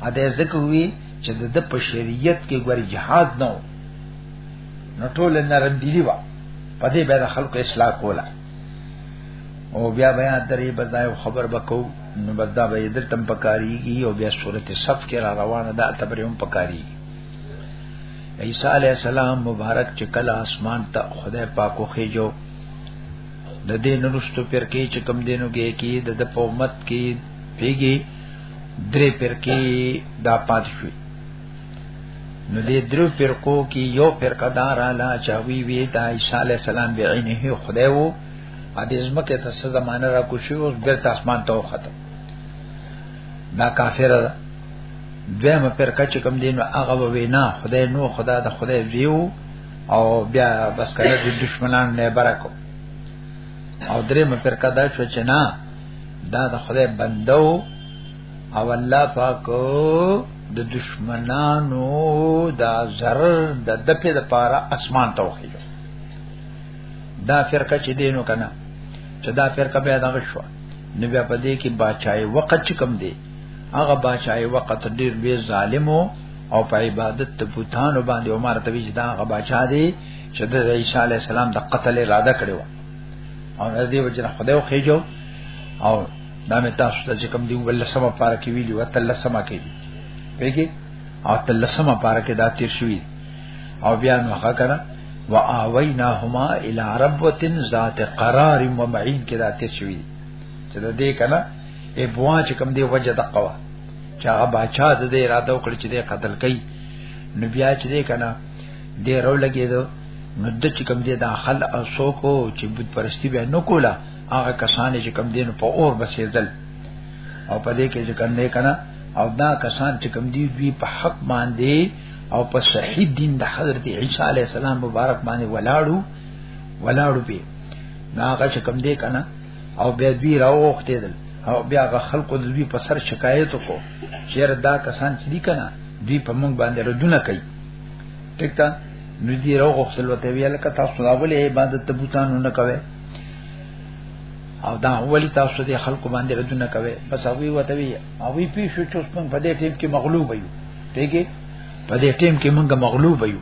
ا دې ذکر وی چې د په شریعت کې ګور جهاد نو نو ټول نرم دی وا پدې به د خلکو اصلاح کوله او بیا بیا درې بځای خبر بکو نو بدا به دل تم پکاريږي او بیا صورت صف کې را روانه ده تبریم پکاري عیسی علی السلام مبارک چې کله اسمان ته خدای پاکو خېجو د دې نورستو پر کې چې کم دینو کې کې د د پومت کې پیږي درې پر کې دا پات شوی نو دې درو فرقو کې یو فرقه دار اعلی چاوی وی د عیسی علی السلام به عینه خدای وو ا دې زمکه ته څه زمانه را کو شو بیرته اسمان ته وخته دا کافر ده دویمه فرقه چې کوم دین هغه وینا خدای نو خدا د خدای ویو او بیا بس کله د دشمنان نه برکو او درې مې فرقه دا شو چې نه دا د خدای بندو او الله پاک د دشمنانو دا ضرر د دپې د پاره اسمان توخیلو دا فرقه چې دینو کنه چې دا فرقه بیا دغه شو نو بیا په دې کې بچای وخت چې کم دی هغه بچای وخت ډیر به ظالمو او په عبادت ته بوتانو باندې عمر ته ویج دا هغه بچا دی چې د عیسی علی السلام د قتل اراده کړو او دې وجه خدای خو خېجو او دا مې تاسو ته چې کوم دی ول سما پاره کې ویلی وته الله سما کې دی پیګه او تل سما پاره کې دا تیر شوی او بیا نو هغه کړه وا اویناهما الی ربوتن ذات قرار و معین کې دا تیر شوی چې دا دې کنه ای بوا چې کوم دی وجه د قوا چې هغه بچا د دې اراده وکړي چې دې قتل کړي نو بیا چې دې کنه دې رو لګې دو نو د چې کوم دی دا خل او سوکو چې بت پرستی به نو کولا هغه کسان چې کم دین په اور بسیدل او په دې کې چې کم نه کنا او دا کسان چې کم دی دوی په حق باندې او په صحیح دین د حضرت عیسی علی السلام مبارک باندې ولاړو ولاړو به ناغه چې کم دی کنا او بیا دوی راوخته دل او بیا غ خلکو د دوی په سر شکایت وکړو چیرې دا کسان چې دی کنا دوی په موږ باندې ردونه کوي ټیک ده نو دی راوخته لوته ویل کته تاسو راولې عبادت ته بوتانو نه کوي او دا ولی تاسو دې خلکو باندې ردونه کوي بس هغه وته وی او وی پیښو چې اوس په دې ټیم کې مغلوب یو دیګه په دې ټیم کې موږ مغلوب یو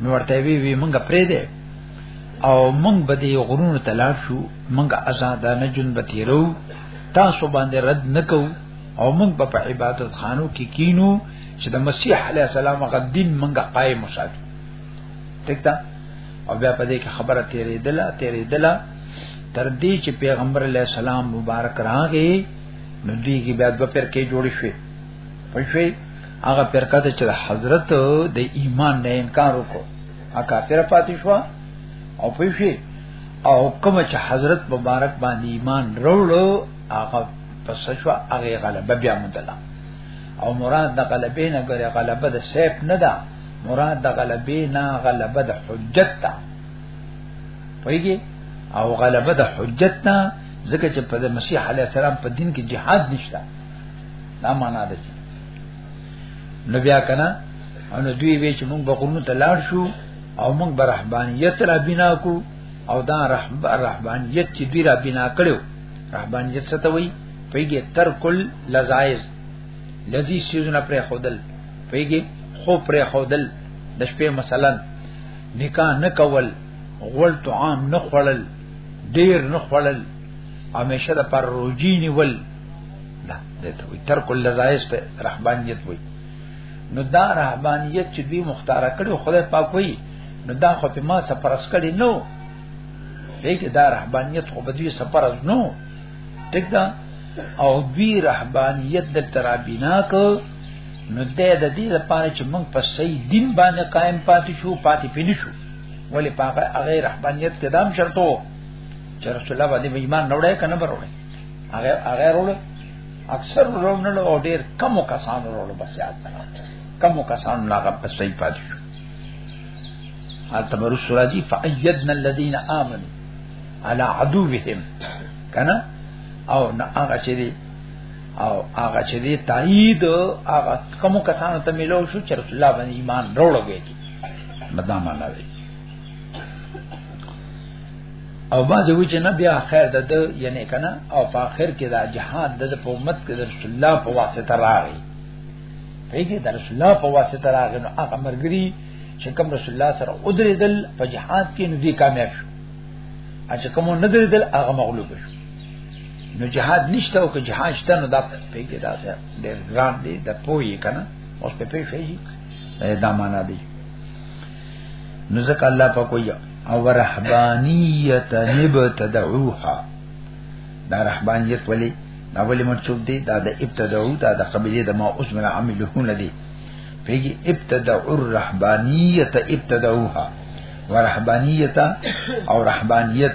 نو ورته وی وی موږ پرې دې او موږ به دې غرونو تلاف شو موږ آزادانه جون به تیرو تاسو باندې رد نکو او موږ په عبادت خانو کې کی کینو چې د مسیح علی السلام غدین موږ قائم وساتو ټیک ده او بیا په دې کې خبره تیرې دلا تیرې دلا تر دې چې پیغمبر علی السلام مبارک راغی نو دې کې بیا د پر کې جوړ شوې پښې هغه پر کته چې حضرت د ایمان نه انکار وکړ هغه کافر پاتې شو او پښې او کوم چې حضرت مبارک باندې ایمان وروړو هغه پس شو هغه غلبه بیا مدلا او مراد د غلبې نه غره غلبه د سیف نه ده مراد د غلبې نه غلبه د حجت ته پوهیږي او غلبه د حجت نه ځکه چې په مسیح علی السلام په دین کې جهاد نشته دا معنا ده چې نو بیا کنه او نو دوی به چې موږ به قرون ته لاړ شو او موږ به رهبانیت را بنا کو او دا رهب رهبانیت چې دوی را بنا کړو رهبانیت څه ته وایي پیږي ترکل لزایز لذي سيزونه پر خودل پیږي خو پر خودل د شپې مثلا نکاح نه کول غول طعام نه خړل ډیر نه خړل همیشه د پر روجی نیول دا دته وي تر کل لزایز په رهبانیت وي نو دا رهبانیت چې دوی مختار کړو خدای پاک وي نو دا خو په ما سفر اس کړی نو دغه دا رهبانیت خو په دوی سفر از نو ټیک دا او دوی رهبانیت د ترابینا کو نو دې د دې لپاره چې موږ په صحیح دین باندې قائم پاتې شو پاتې پینې شو ولې پاګه هغه رحمانیت کې دام شرطو چې رسول الله باندې ایمان نه وړي کنه وروړي هغه هغه وروړي اکثر وروړي او ډېر کم کسان وروړي بس یاد کم کسان لا غب صحیح پاتې شو التبرس راځي فأيدنا الذين آمنوا على عدوهم کنه او نه هغه چې او هغه چې دی تایید هغه کوم کسانو ته ملو شو چې رسول الله باندې ایمان وروړو به کی مدا معنا وی او باز وی چې نه بیا خیر د یعنی کنه او په اخر کې دا جهاد د په امت کې د رسول الله په واسطه راغی پیږي د رسول الله په واسطه راغی نو هغه مرګري چې کوم رسول الله سره ودرېدل په جهاد کې نو دي کامیاب شو چې کوم نه درېدل هغه مغلوب شو نو جهاد نشته او که جهاد شته نو دا پیګه دا ډېر ګران دی د پوي کنه اوس په پیښې شي دا معنا دی نو ځکه الله په کوی او رهبانیت نبتدعوها دا رهبانیت ولی دا ولی منسوب دی دا د ابتدعو دا د قبیله د ما اوس من عملهون دی پیګه ابتدعو الرهبانیت ابتدعوها ورهبانیت او رهبانیت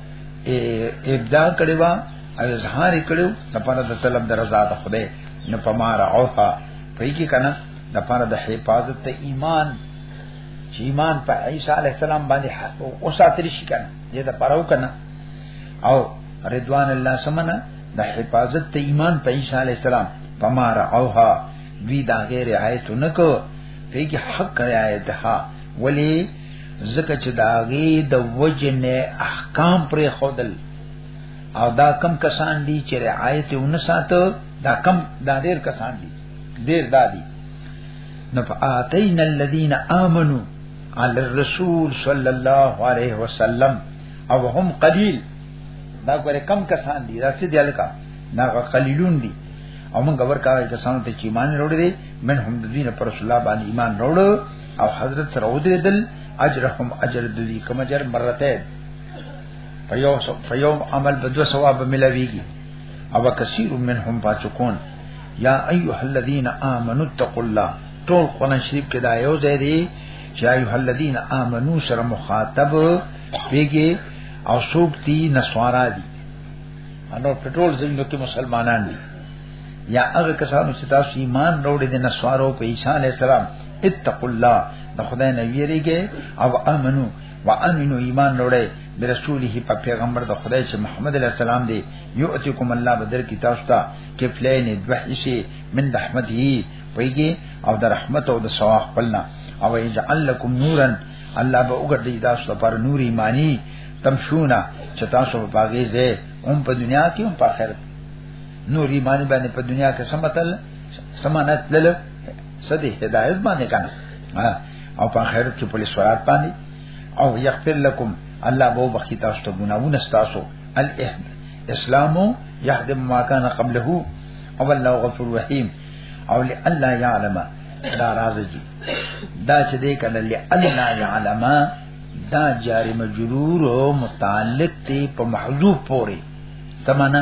ابدا کړي وا او اظهار کړو د پاره د طلب د رضا د خدای نه پمار اوها په یی کنه د پاره د حفاظت ته ایمان چې ایمان په عیسی علی السلام باندې او ساتل شي کنه دې د پاره وکنه او رضوان الله سمنا د حفاظت ته ایمان په عیسی علی السلام پمار اوها دوی دا غیر آیت نکو په کی حق رعایت ها ولی ځکه چې دا غي د وجن احکام پر خودل او دا کم کسان دي چې رعایت ونه ساتو دا کم دا ډیر کسان دي ډیر دادي نو فاتین الذین آمنو علی الرسول صلی الله علیه وسلم او هم قلیل دا ګوره کم کسان دي راځي دی الکا دا قلیلون دي او موږ ورکاوه کسانو ته چې ایمان وروړي من هم د دین پر رسول الله باندې ایمان وروړي او حضرت سره ودرېدل اجرهم اجر دوی کوم اجر مرته په یو په یو عمل به دوه ثواب ملويږي او کثیر منهم فاسقون یا ایها الذین آمنوا اتقوا الله ټول قرآن شریف کې دا یو ځای دی چې ایها الذین آمنوا سره مخاطب پیږي او څوک دي نسوارا دي انو پټول زمینو کې مسلمانان دي یا هغه کسانو چې تاسو ایمان وروړي د نسوارو په عیسی علی السلام اتقوا الله د خدای نه ویریږي او امنو وامنو ایمان وروړي برسوله په پیغمبر د خدای چې محمد علی السلام دی یؤتکم الله بدر کی تاسو ته کفلین دوحشی من رحمته پیږي او د رحمت او د ثواب خپلنا او یجعل لكم نورا الله به وګرځي تاسو لپاره نور ایمانی تمشونا چې تاسو په باغې ځای هم په دنیا کې هم په آخرت نور ایمانی باندې په دنیا کې سمتل سمانت لله سدي هدایت باندې کنه او په آخرت کې په لسوات باندې او یغفر لكم الله بو بخی تاسو ته ګناونه تاسو الاهد اسلام يهدم ما كان قبله او الله غفور رحیم او لالا يعلم دا راز جی دا چې دې کله لالا يعلم دا جاری مجرور او متعلق ته په محذوف پوري تمنا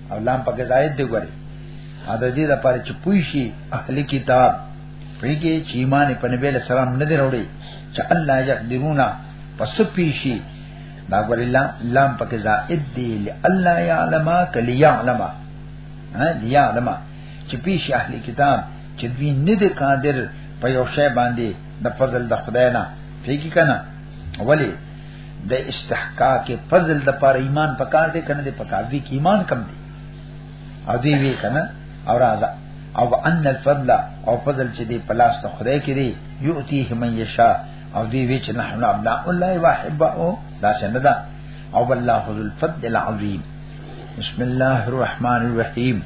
او لام په زائد دی ګوري ا د دې لپاره چې پوي شي اهل کتاب پیږي چې ایمان په نبی له سلام نه دی وروړي چې الله یقدرونا پس پیشي دا ګور الله لام پکې زائد دی الله یعلم کلی یعلم ها دی یعلم چې پیش اهل کتاب چې دوی نه دی قادر په یو شی باندې د فضل د خدای نه پیږي کنه ولی د استحقاق فضل د پر ایمان پکار دی کنه د پکار دی کی ایمان کم دی او دی وی کنه او راځه او ان الفضل او فضل چې دی پلاس ته خدای کړي یؤتیه من یشا او دی وی چې نحن ابنا الله واحب او دا څنګه ده او الله ذو الفضل العظیم بسم الله الرحمن الرحیم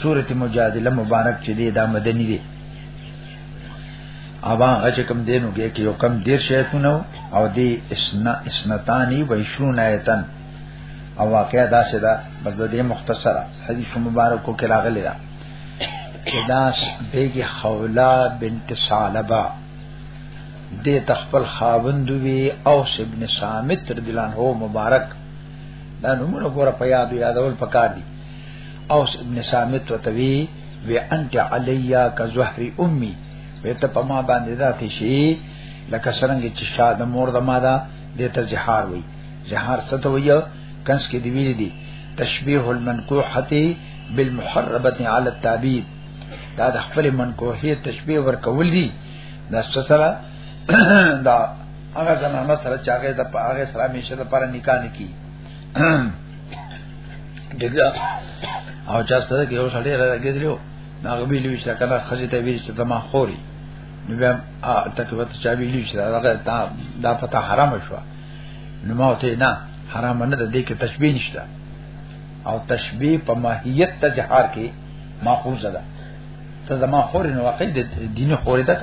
سورۃ مجادله مبارک چې دی دا مدنی دی ابا اچ کم دینو کې کې یو کم دیر شیتونو او دی اسنا اسنتانی و 20 ایتن او واقعا دا سدا بس د دې مختصره حدیث مبارکو کې راغلی دا داس بیگی خولا بنت سالبا دی تخپل خاوند وی اوس ابن سامت رضی الله عنه مبارک دا نمونه ګوره په یادو یادول پکار دي اوس ابن سامت وتوی وی انت علیا کا زهر امي وی ته په ما باندې ذات شي لکه څنګه چې شاده مور د ما دا د ته زهار وی زهار څه ته وی کنس کې دی ویل دي تشبیه المنکوحه بالمحربه على التعبید دا د خپل منکوحه تشبیه ورکول دي دا څه سره دا هغه زنانه سره چې هغه د هغه سره میشه د پر نکاح نکی دغه او چا ستاسو کې یو سړی راګېدلو دا غوی لوي چې کنه خځه ته ویل چې دما خوري نو بیا تکوت چا ویل چې دا دا دا پتا حرام شو نو ما ته نه حرام نه ده دې کې تشبیه نشته او تشبیه په ماهیت تجهار کې ماخوذ ده ته زما خوري نو واقع د دین خوري ده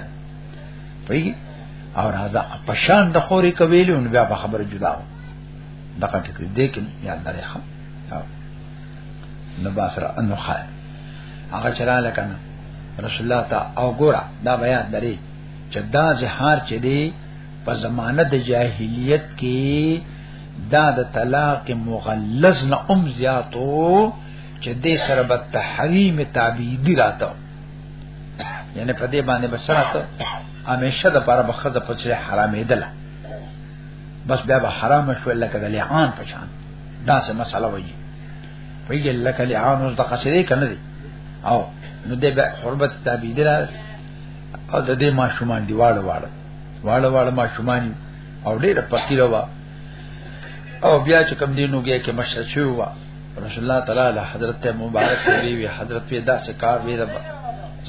پېږي او راځه په شان د خوري کویلون بیا به خبره جدا وه دغه ټکی دې کې یاد لري خو نو باسر انو خای هغه چراله کنه رسول الله تا او ګورا دا بیا درې چې دا زهار چې دی په زمانه د جاهلیت کې دا د طلاق مغلظ نه ام زیاتو چې دې سره به تحریم تعبیدی راته یعنی په دې باندې بسرته همیشه د پاره بخزه پچره حرامې دله بس بیا به حرام شو لکه د لعان په شان دا څه مسله وایي پیږي لکه لعان اوس د قصدې کنه دي او نو دې به حرمت تابع دي او د دې ماشومان دی واړه واړه واړه واړه ماشومان او ډېر فقیر وا او بیا چې کم دینو کې کې مشر شو وا رسول الله تعالی له حضرت مبارک دی وی حضرت په داسې کار وی رب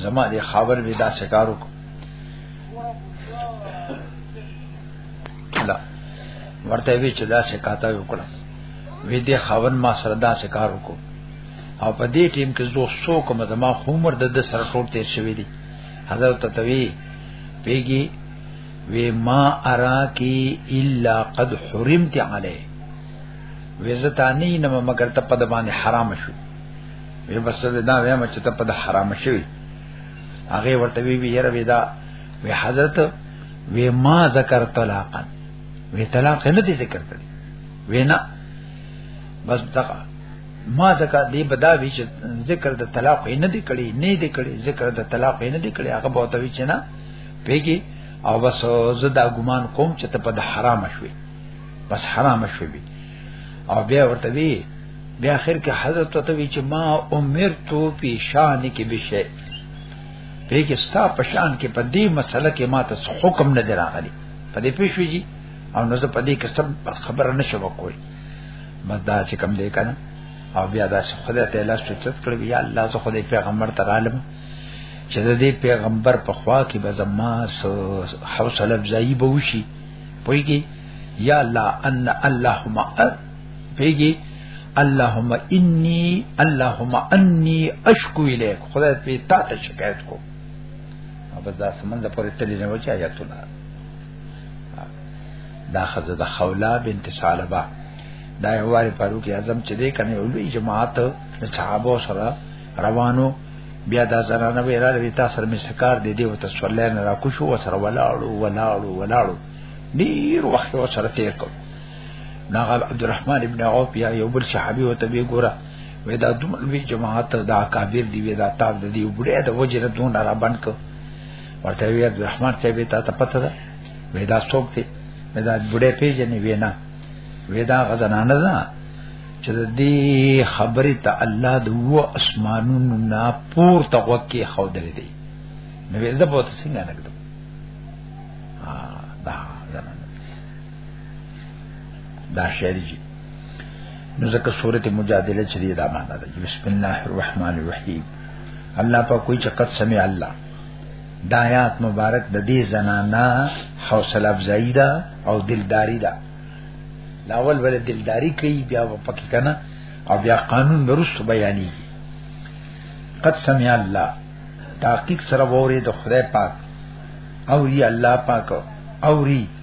زما دې خبر وی داسې کارو لا ورته وی چې دا څه کاته وکړه وی دې خاون ما سره دا څه کار وکړو او په دې ټیم کې زو سو کوم زما عمر د د سره ټول تیر شوی دی حضرت توی پیګي وی ما ارا کی الا قد حرمت علی وی زتانی نه مگر ته په باندې حرام شو وی بس دا ویم چې ته په حرام شوی هغه ورته وی یره وی دا وی حضرت وی ما ذکر طلاقا وی طلاق نه دي ذکر کړی وینا بس دغه ما ځکه دی بدا وی چې ذکر د طلاق نه دی کړی نه دی کړی ذکر د طلاق نه دی کړی هغه بہت وی چې نه پیګي او بس زدا ګمان کوم چې ته په حرام شوي بس حرام شوي بی. او بیا ورته وی بیا اخر کې حضرت ته وی چې ما عمر تو پیشان کې بشه پیګه ستا پشان کې په دې مسله کې ما ته حکم نه دراغلی په دې پېښوي جی او نو زه په دې کې سب خبره نشم کولی بس دا چې کم دی کنه او بیا دا چې خدای ته لاس چوتت کړ بیا الله زه خدای پیغمبر ته عالم چې د دې پیغمبر په خوا کې به زما حوصله افزایی به وشي پویږي یا الله ان اللهم پیږي اللهم انی اللهم انی اشکو الیک خدای په تا ته شکایت کو او بس دا سمند پورې تللی نه وچا یا تولا دا خزه د خولا بنت سالبه دا یو واری فاروق اعظم چې دې کنه یو لوی جماعت د صحابه سره روانو بیا دا زنانه به را لوي تاسو سره مستکار دي دی او تاسو ولې نه را کو شو سره ولاړو ولاړو ولاړو ډیر وخت سره تیر کو ناغه عبدالرحمن ابن عوف یا یو بل صحابي او تبي ګوره وې دا دومره لوی جماعت دا کابیر دی وې دا تاب دی وبړې دا وجره دون را باندې کو ورته وی عبدالرحمن چې به تا ته پته ده وې دا څوک دی وې دا بډې پیژنې وې نه وې دا غزنانه ده چې د دې خبرې ته الله د و اسمانونو نه پور ته وکي خو درې دی نو وې زه به تاسو څنګه نګدم ها دا دا شعر جی نو ځکه سورته مجادله چې دا معنا ده بسم الله الرحمن الرحیم الله په کوئی چقد سمع الله دا آیات مبارک د دې زنانا حوصله افزایی ده او دلداری ده لاول ول دلداری کوي بیا پکې کنه او بیا قانون درست بیانې قد سمع الله تحقیق سره ووري د خدای پاک او ری الله پاک او ری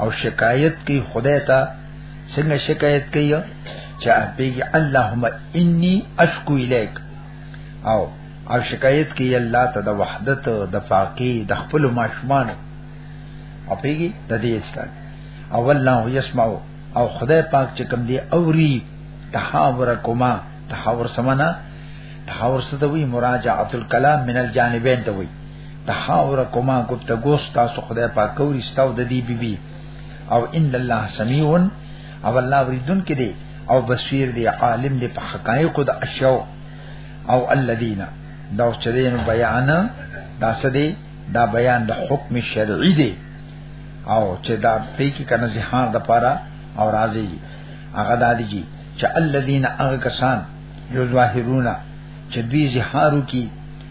او شکایت کوي خدای ته څنګه شکایت کوي چې ابي اللهم اني اشکو الیک او او شکایت کوي الله ته د وحدت د فاقي د خپل ماشمان او پیږي د دې اسکان او الله يسمع او خدای پاک چې کوم دی اوري تحاور کوما تحاور سمانا تحاور ستوي مراجعه الکلام من الجانبین ته وي د حاور کومه گفتگو تاسو خدای پاک کوي ستاو د دې بیبي او ان الله سميع او الله وریدون کې دی او بصیر دی عالم دی په حقایق د اشیاء او الذين دا چرین بیان دا سدي دا بیان د حکم شرعي دی او چې دا پې کې کنه زهار د پاره او راځي هغه د دې چې الذين هغه کسان یو ظاهرونه چې دوی زهارو کې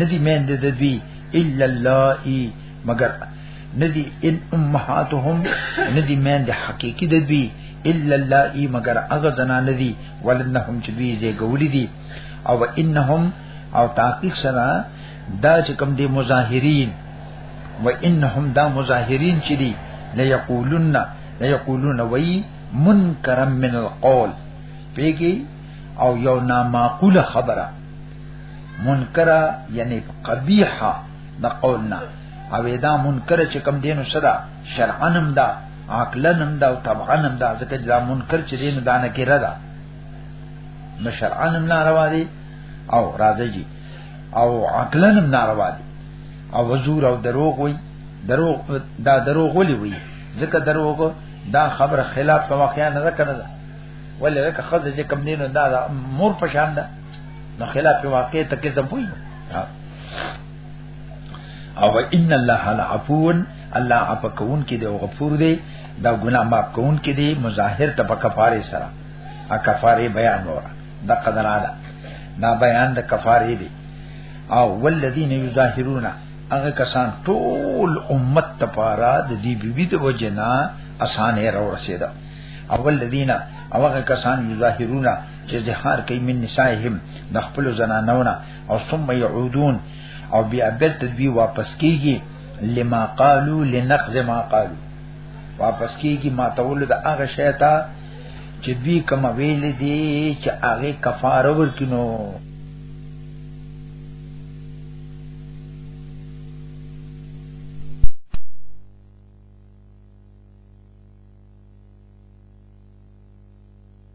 ندی مین د دوی الا اللائي مگر ندی ان امهاتهم ندی مین د حقيقي د دوی الا اللائي مگر هغه زنا ندی ولنهم چې دوی زه ګولې دي او انهم او تحقیق سره دا چې کوم دي مظاهرین و انهم دا مظاهرین چې دي لا یقولون لا یقولون وی منکرم من القول پیګي او یو نامعقوله خبره منکره یعنی قبیحه د قولنا او دا منکر چې کم دینو صدا شرعنم دا عقلنم دا او طبعنم دا ځکه دا منکر چې دینو دانه کې ردا نو شرعنم ناروا دي او راځي جی او عقلنم ناروا دي او وزور او دروغ وي دروغ دا دروغ ولي وي ځکه دروغ دا خبره خلاف واقعا نه ده کنه ولې که خزه چې کم دینو دا مور پشان ده نو خلاف واقع ته کې زبوي او ان الله العفو الله عفو کون کې دی او غفور دی دا ګناه معاف کون کې دی مظاهر ته په کفاره سره ا کفاره بیان وره دا قدر اعلی دا بیان د کفاره دی او والذین یظاهرون هغه کسان ټول امت تپارا د دې بیبي د وجنا اسانه را ورسېدا اول الذین هغه کسان یظاهرون چې زهار کوي من نسائهم د خپل زنانونه او ثم يعودون او بیا بیرته دوی واپس کیږي لما قالو لنقض ما قالو واپس کیږي ما تول د هغه شیطا چې دوی کوم ویل دي چې هغه کفاره ورکینو